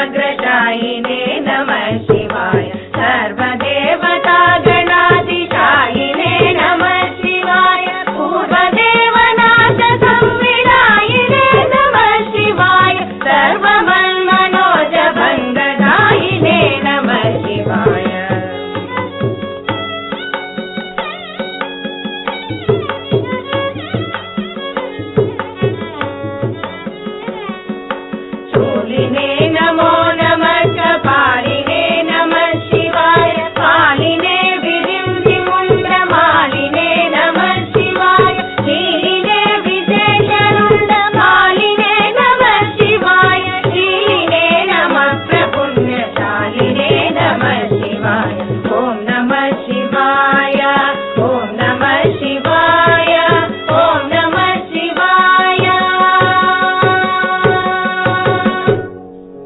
अग्रजायिने नमः शिवाय।